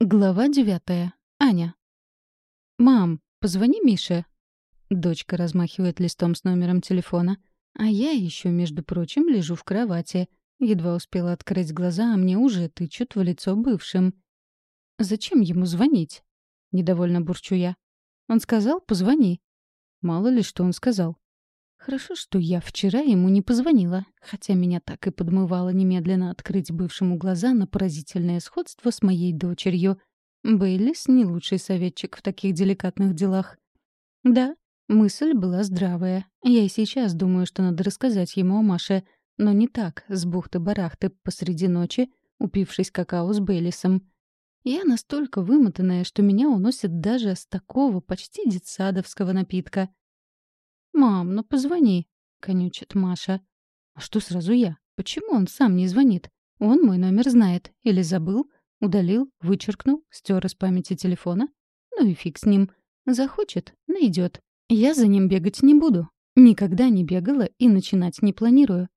Глава девятая. Аня. «Мам, позвони Мише». Дочка размахивает листом с номером телефона. А я еще, между прочим, лежу в кровати. Едва успела открыть глаза, а мне уже тычут в лицо бывшим. «Зачем ему звонить?» — недовольно бурчу я. «Он сказал, позвони». Мало ли, что он сказал. Хорошо, что я вчера ему не позвонила, хотя меня так и подмывало немедленно открыть бывшему глаза на поразительное сходство с моей дочерью. Бейлис — не лучший советчик в таких деликатных делах. Да, мысль была здравая. Я и сейчас думаю, что надо рассказать ему о Маше, но не так, с бухты-барахты посреди ночи, упившись какао с Бейлисом. Я настолько вымотанная, что меня уносит даже с такого почти детсадовского напитка — «Мам, ну позвони», — конючит Маша. «А что сразу я? Почему он сам не звонит? Он мой номер знает. Или забыл, удалил, вычеркнул, стер из памяти телефона? Ну и фиг с ним. Захочет — найдет. Я за ним бегать не буду. Никогда не бегала и начинать не планирую.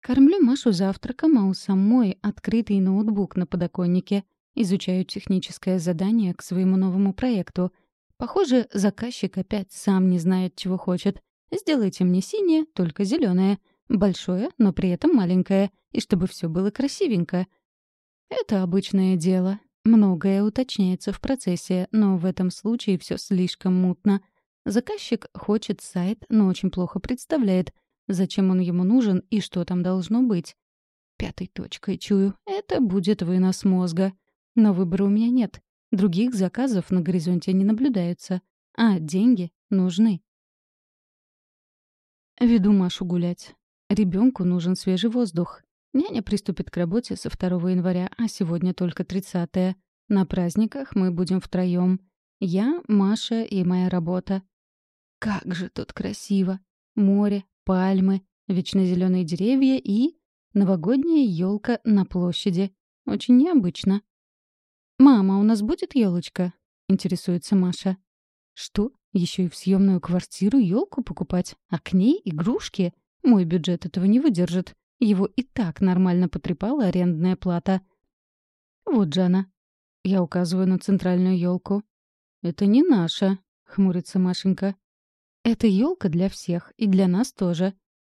Кормлю Машу завтраком, а у самой открытый ноутбук на подоконнике. Изучаю техническое задание к своему новому проекту — Похоже, заказчик опять сам не знает, чего хочет. Сделайте мне синее, только зеленое, большое, но при этом маленькое, и чтобы все было красивенько. Это обычное дело. Многое уточняется в процессе, но в этом случае все слишком мутно. Заказчик хочет сайт, но очень плохо представляет, зачем он ему нужен и что там должно быть. Пятой точкой чую, это будет вынос мозга. Но выбора у меня нет. Других заказов на горизонте не наблюдается, а деньги нужны. Веду Машу гулять. Ребенку нужен свежий воздух. Няня приступит к работе со 2 января, а сегодня только 30 -е. На праздниках мы будем втроем. Я, Маша и моя работа. Как же тут красиво! Море, пальмы, вечно деревья и новогодняя елка на площади. Очень необычно. «Мама, у нас будет елочка? интересуется Маша. «Что? Еще и в съемную квартиру елку покупать? А к ней игрушки? Мой бюджет этого не выдержит. Его и так нормально потрепала арендная плата». «Вот же она». Я указываю на центральную елку. «Это не наша», — хмурится Машенька. «Это елка для всех, и для нас тоже.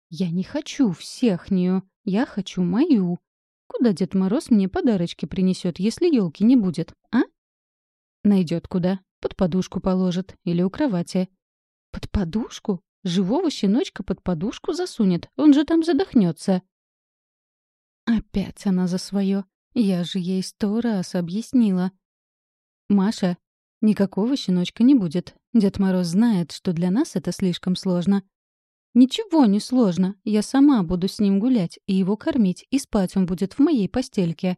Я не хочу всех нее, я хочу мою. Куда Дед Мороз мне подарочки принесет, если елки не будет, а? Найдет куда. Под подушку положит. Или у кровати. Под подушку? Живого щеночка под подушку засунет. Он же там задохнется. Опять она за свое. Я же ей сто раз объяснила. Маша, никакого щеночка не будет. Дед Мороз знает, что для нас это слишком сложно. «Ничего не сложно. Я сама буду с ним гулять и его кормить, и спать он будет в моей постельке».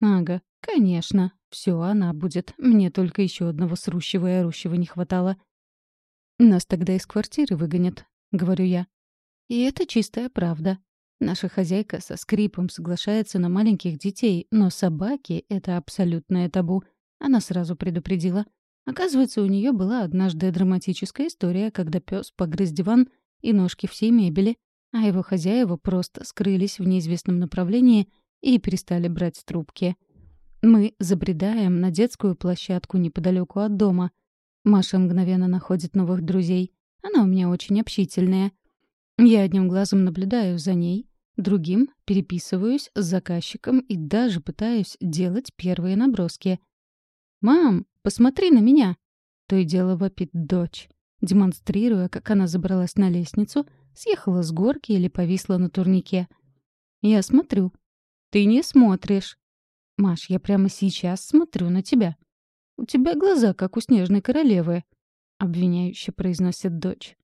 «Ага, конечно. Все она будет. Мне только еще одного срущего и орущего не хватало». «Нас тогда из квартиры выгонят», — говорю я. И это чистая правда. Наша хозяйка со скрипом соглашается на маленьких детей, но собаки — это абсолютное табу. Она сразу предупредила. Оказывается, у нее была однажды драматическая история, когда пес погрыз диван и ножки всей мебели, а его хозяева просто скрылись в неизвестном направлении и перестали брать трубки. Мы забредаем на детскую площадку неподалеку от дома. Маша мгновенно находит новых друзей. Она у меня очень общительная. Я одним глазом наблюдаю за ней, другим переписываюсь с заказчиком и даже пытаюсь делать первые наброски. «Мам, посмотри на меня!» То и дело вопит дочь демонстрируя, как она забралась на лестницу, съехала с горки или повисла на турнике. «Я смотрю». «Ты не смотришь». «Маш, я прямо сейчас смотрю на тебя». «У тебя глаза, как у снежной королевы», — обвиняюще произносит дочь.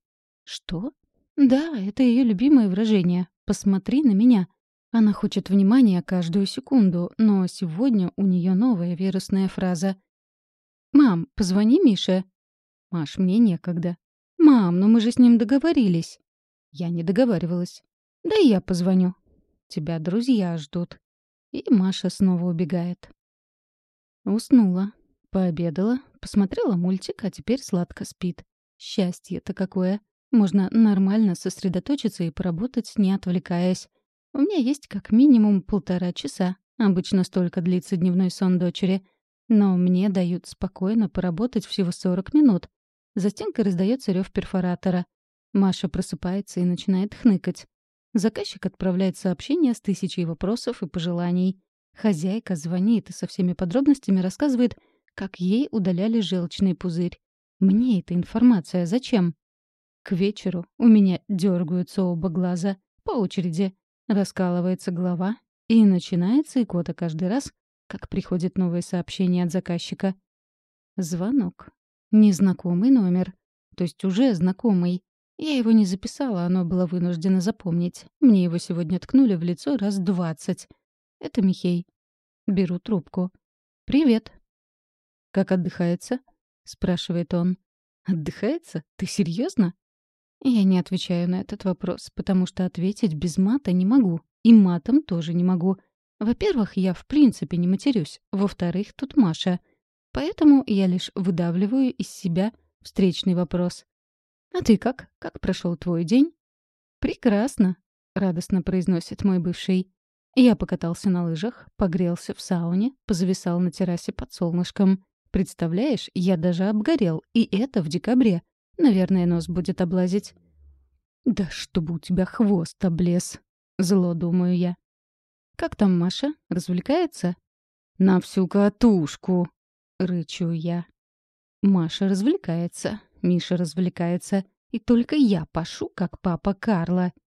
«Что?» «Да, это ее любимое выражение. Посмотри на меня». Она хочет внимания каждую секунду, но сегодня у нее новая вирусная фраза. «Мам, позвони Мише». «Маш, мне некогда». «Мам, ну мы же с ним договорились». Я не договаривалась. «Да я позвоню». «Тебя друзья ждут». И Маша снова убегает. Уснула, пообедала, посмотрела мультик, а теперь сладко спит. Счастье-то какое. Можно нормально сосредоточиться и поработать, не отвлекаясь. У меня есть как минимум полтора часа, Обычно столько длится дневной сон дочери. Но мне дают спокойно поработать всего 40 минут. За стенкой раздается рев перфоратора. Маша просыпается и начинает хныкать. Заказчик отправляет сообщение с тысячей вопросов и пожеланий. Хозяйка звонит и со всеми подробностями рассказывает, как ей удаляли желчный пузырь. Мне эта информация зачем? К вечеру у меня дергаются оба глаза по очереди. Раскалывается голова, и начинается икота каждый раз, как приходит новое сообщение от заказчика. Звонок. Незнакомый номер. То есть уже знакомый. Я его не записала, оно было вынуждено запомнить. Мне его сегодня ткнули в лицо раз двадцать. Это Михей. Беру трубку. «Привет». «Как отдыхается?» — спрашивает он. «Отдыхается? Ты серьезно? Я не отвечаю на этот вопрос, потому что ответить без мата не могу. И матом тоже не могу. Во-первых, я в принципе не матерюсь. Во-вторых, тут Маша. Поэтому я лишь выдавливаю из себя встречный вопрос. «А ты как? Как прошел твой день?» «Прекрасно», — радостно произносит мой бывший. Я покатался на лыжах, погрелся в сауне, позависал на террасе под солнышком. Представляешь, я даже обгорел, и это в декабре. Наверное, нос будет облазить. «Да чтобы у тебя хвост облез!» — зло думаю я. «Как там Маша? Развлекается?» «На всю катушку!» — рычу я. Маша развлекается, Миша развлекается, и только я пашу, как папа Карла —